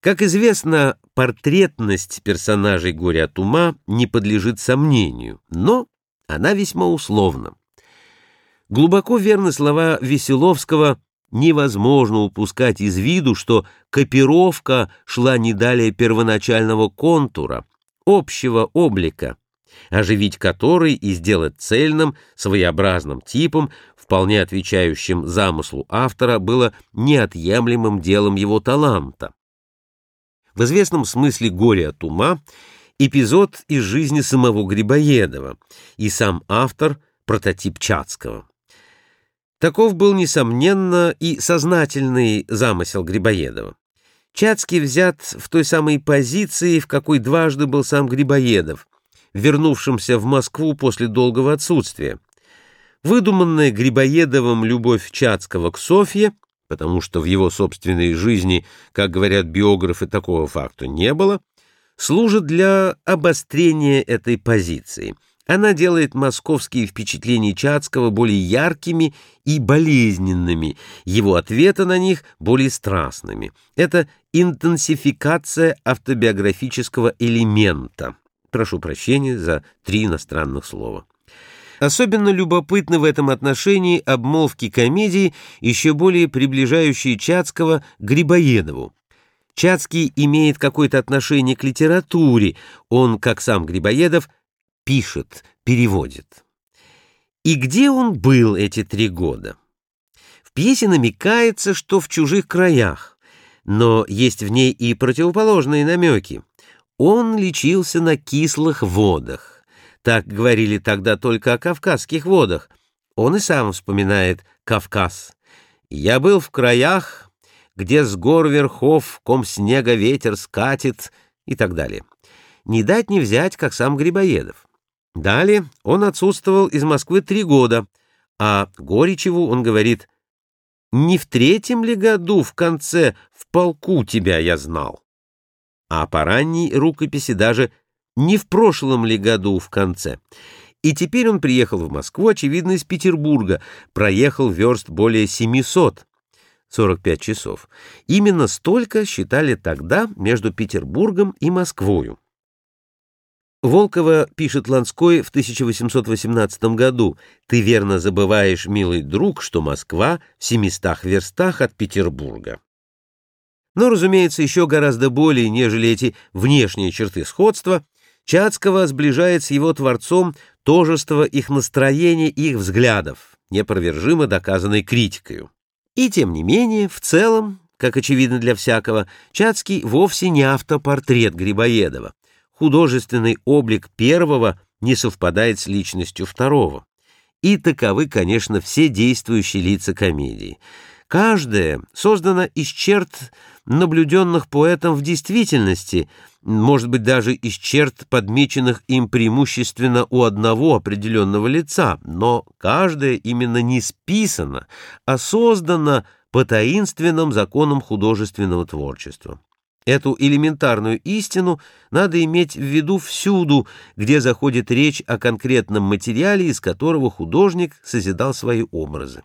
Как известно, портретность персонажей «Горе от ума» не подлежит сомнению, но она весьма условна. Глубоко верны слова Веселовского «невозможно упускать из виду, что копировка шла не далее первоначального контура, общего облика, оживить который и сделать цельным, своеобразным типом, вполне отвечающим замыслу автора, было неотъемлемым делом его таланта. В известном смысле «Горе от ума» эпизод из жизни самого Грибоедова, и сам автор — прототип Чацкого. Таков был, несомненно, и сознательный замысел Грибоедова. Чацкий взят в той самой позиции, в какой дважды был сам Грибоедов, вернувшимся в Москву после долгого отсутствия. Выдуманная Грибоедовым любовь Чацкого к Софье потому что в его собственной жизни, как говорят биографы, такого факта не было, служит для обострения этой позиции. Она делает московские впечатления Чацкого более яркими и болезненными, его ответы на них более страстными. Это интенсификация автобиографического элемента. Прошу прощения за три иностранных слова. Особенно любопытны в этом отношении обмолвки комедии, еще более приближающие Чацкого к Грибоедову. Чацкий имеет какое-то отношение к литературе, он, как сам Грибоедов, пишет, переводит. И где он был эти три года? В пьесе намекается, что в чужих краях, но есть в ней и противоположные намеки. Он лечился на кислых водах. Так говорили тогда только о кавказских водах. Он и сам вспоминает Кавказ. «Я был в краях, где с гор верхов ком снега ветер скатит» и так далее. Не дать не взять, как сам Грибоедов. Далее он отсутствовал из Москвы три года, а Горичеву он говорит «Не в третьем ли году в конце в полку тебя я знал?» А по ранней рукописи даже не в прошлом ли году в конце. И теперь он приехал в Москву, очевидно, из Петербурга, проехал верст более 700, 45 часов. Именно столько считали тогда между Петербургом и Москвою. Волкова пишет Ланской в 1818 году «Ты верно забываешь, милый друг, что Москва в семистах верстах от Петербурга». Но, разумеется, еще гораздо более, нежели эти внешние черты сходства – Чацкого сближает с его творцом тожество их настроения и их взглядов, непровержимо доказанной критикою. И тем не менее, в целом, как очевидно для всякого, Чацкий вовсе не автопортрет Грибоедова. Художественный облик первого не совпадает с личностью второго. И таковы, конечно, все действующие лица комедии. Каждое создано из черт, наблюденных поэтом в действительности, может быть, даже из черт, подмеченных им преимущественно у одного определенного лица, но каждое именно не списано, а создано по таинственным законам художественного творчества. Эту элементарную истину надо иметь в виду всюду, где заходит речь о конкретном материале, из которого художник созидал свои образы.